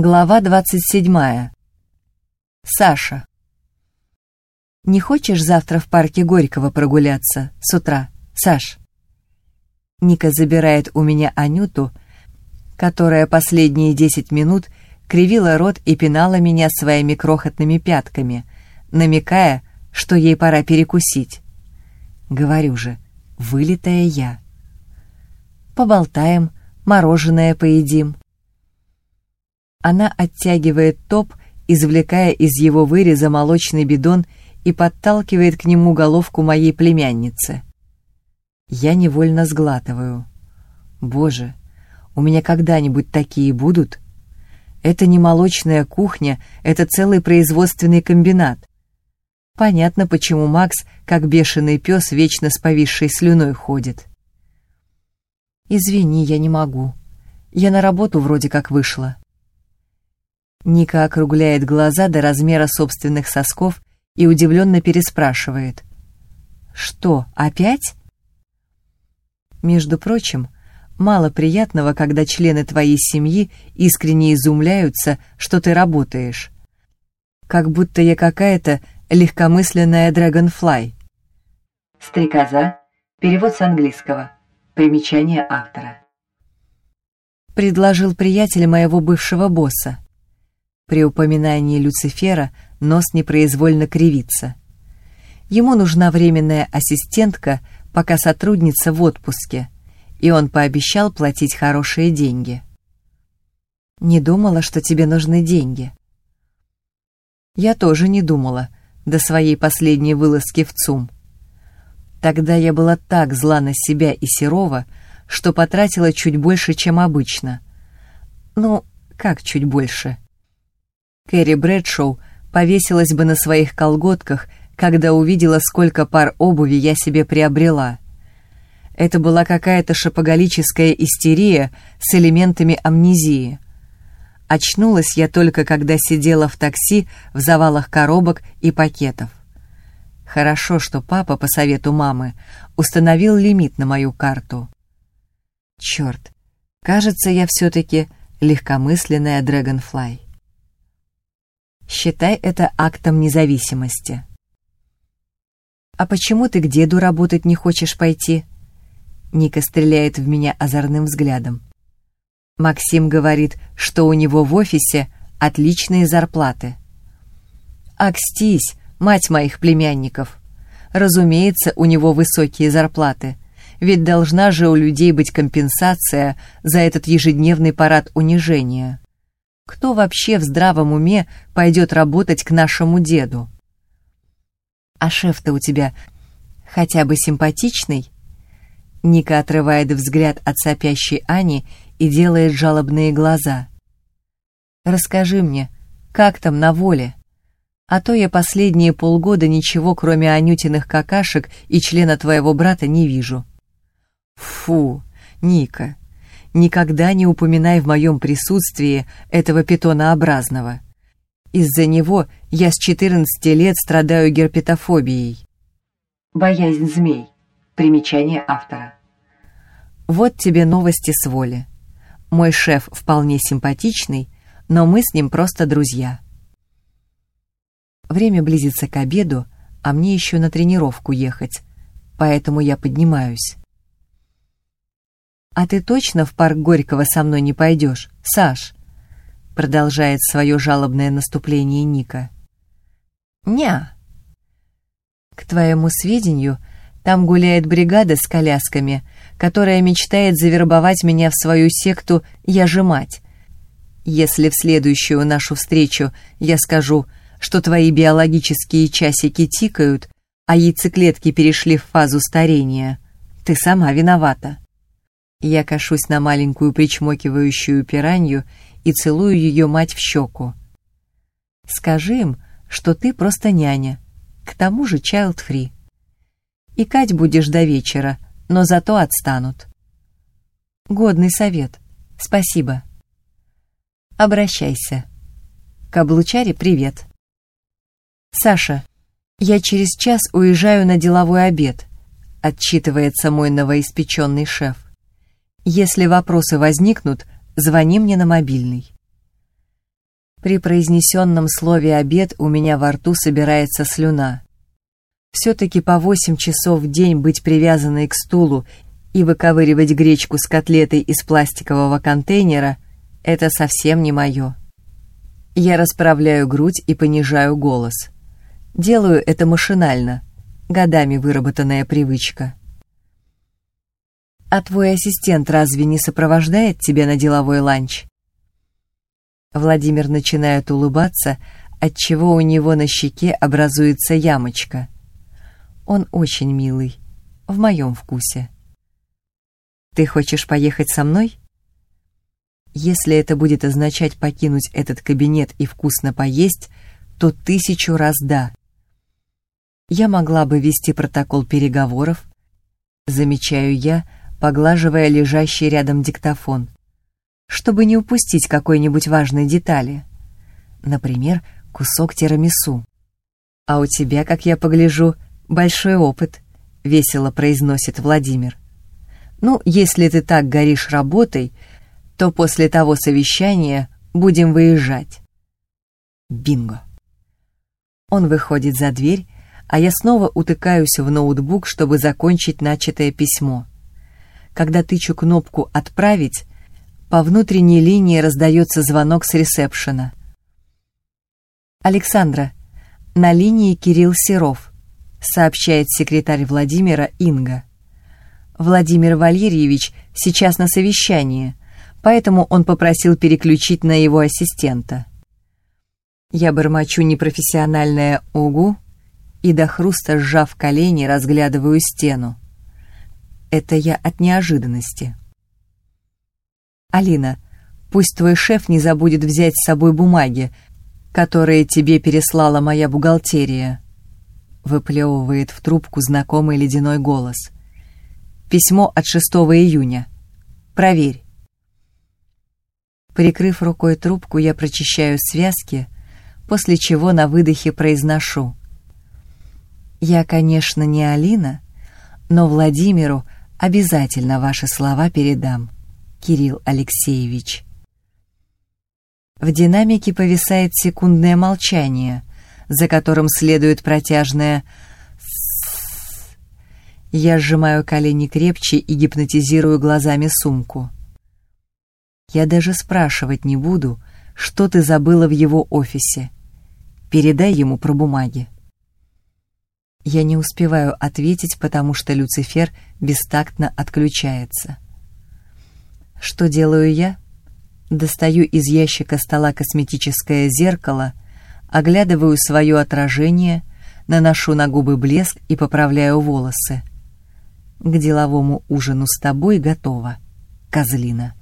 Глава 27. Саша. «Не хочешь завтра в парке Горького прогуляться с утра, Саш?» Ника забирает у меня Анюту, которая последние десять минут кривила рот и пинала меня своими крохотными пятками, намекая, что ей пора перекусить. Говорю же, вылитая я. Поболтаем, мороженое поедим. Она оттягивает топ, извлекая из его выреза молочный бидон и подталкивает к нему головку моей племянницы. Я невольно сглатываю. Боже, у меня когда-нибудь такие будут? Это не молочная кухня, это целый производственный комбинат. Понятно, почему Макс, как бешеный пес, вечно с повисшей слюной ходит. «Извини, я не могу. Я на работу вроде как вышла». Ника округляет глаза до размера собственных сосков и удивленно переспрашивает. «Что, опять?» Между прочим, мало приятного, когда члены твоей семьи искренне изумляются, что ты работаешь. Как будто я какая-то легкомысленная драгонфлай. Стрекоза. Перевод с английского. Примечание автора. Предложил приятель моего бывшего босса. При упоминании Люцифера нос непроизвольно кривится. Ему нужна временная ассистентка, пока сотрудница в отпуске, и он пообещал платить хорошие деньги. «Не думала, что тебе нужны деньги». Я тоже не думала, до своей последней вылазки в ЦУМ. Тогда я была так зла на себя и Серова, что потратила чуть больше, чем обычно. Ну, как чуть больше? Кэрри Брэдшоу повесилась бы на своих колготках, когда увидела, сколько пар обуви я себе приобрела. Это была какая-то шапоголическая истерия с элементами амнезии. Очнулась я только, когда сидела в такси в завалах коробок и пакетов. Хорошо, что папа, по совету мамы, установил лимит на мою карту. Черт, кажется, я все-таки легкомысленная Дрэгонфлай. Считай это актом независимости. «А почему ты к деду работать не хочешь пойти?» Ника стреляет в меня озорным взглядом. Максим говорит, что у него в офисе отличные зарплаты. «Акстись, мать моих племянников! Разумеется, у него высокие зарплаты, ведь должна же у людей быть компенсация за этот ежедневный парад унижения. Кто вообще в здравом уме пойдет работать к нашему деду? А шеф-то у тебя хотя бы симпатичный? Ника отрывает взгляд от сопящей Ани и делает жалобные глаза. «Расскажи мне, как там на воле? А то я последние полгода ничего, кроме Анютиных какашек и члена твоего брата, не вижу». «Фу, Ника, никогда не упоминай в моем присутствии этого питонообразного. Из-за него я с 14 лет страдаю герпетофобией. Боязнь змей. Примечание автора. Вот тебе новости с воли. Мой шеф вполне симпатичный, но мы с ним просто друзья. Время близится к обеду, а мне еще на тренировку ехать, поэтому я поднимаюсь. «А ты точно в парк Горького со мной не пойдешь, Саш?» Продолжает свое жалобное наступление Ника. «Ня». «К твоему сведению, там гуляет бригада с колясками, которая мечтает завербовать меня в свою секту «Я же мать». Если в следующую нашу встречу я скажу, что твои биологические часики тикают, а яйцеклетки перешли в фазу старения, ты сама виновата. Я кашусь на маленькую причмокивающую пиранью и целую ее мать в щеку. Скажи им, что ты просто няня, к тому же child-free. И кать будешь до вечера, но зато отстанут. Годный совет. Спасибо. Обращайся. Каблучаре, привет. Саша, я через час уезжаю на деловой обед, отчитывается мой новоиспеченный шеф. Если вопросы возникнут, звони мне на мобильный. При произнесенном слове «обед» у меня во рту собирается слюна. Все-таки по восемь часов в день быть привязанной к стулу и выковыривать гречку с котлетой из пластикового контейнера — это совсем не мое. Я расправляю грудь и понижаю голос. Делаю это машинально, годами выработанная привычка. «А твой ассистент разве не сопровождает тебя на деловой ланч?» Владимир начинает улыбаться, отчего у него на щеке образуется ямочка. Он очень милый, в моем вкусе. «Ты хочешь поехать со мной?» Если это будет означать покинуть этот кабинет и вкусно поесть, то тысячу раз да. Я могла бы вести протокол переговоров, замечаю я, поглаживая лежащий рядом диктофон чтобы не упустить какой-нибудь важной детали. Например, кусок тирамису. «А у тебя, как я погляжу, большой опыт», — весело произносит Владимир. «Ну, если ты так горишь работой, то после того совещания будем выезжать». Бинго. Он выходит за дверь, а я снова утыкаюсь в ноутбук, чтобы закончить начатое письмо. Когда тычу кнопку «Отправить», по внутренней линии раздается звонок с ресепшена. «Александра, на линии Кирилл Серов», — сообщает секретарь Владимира Инга. «Владимир Валерьевич сейчас на совещании, поэтому он попросил переключить на его ассистента». Я бормочу непрофессиональное «угу» и до хруста, сжав колени, разглядываю стену. Это я от неожиданности. «Алина, пусть твой шеф не забудет взять с собой бумаги, которые тебе переслала моя бухгалтерия», — выплевывает в трубку знакомый ледяной голос. «Письмо от 6 июня. Проверь». Прикрыв рукой трубку, я прочищаю связки, после чего на выдохе произношу. «Я, конечно, не Алина, но Владимиру обязательно ваши слова передам». Кирилл Алексеевич. В динамике повисает секундное молчание, за которым следует протяжное Я сжимаю колени крепче и гипнотизирую глазами сумку. Я даже спрашивать не буду, что ты забыла в его офисе. Передай ему про бумаги. Я не успеваю ответить, потому что Люцифер бестактно отключается. Что делаю я? Достаю из ящика стола косметическое зеркало, оглядываю свое отражение, наношу на губы блеск и поправляю волосы. К деловому ужину с тобой готово, козлина.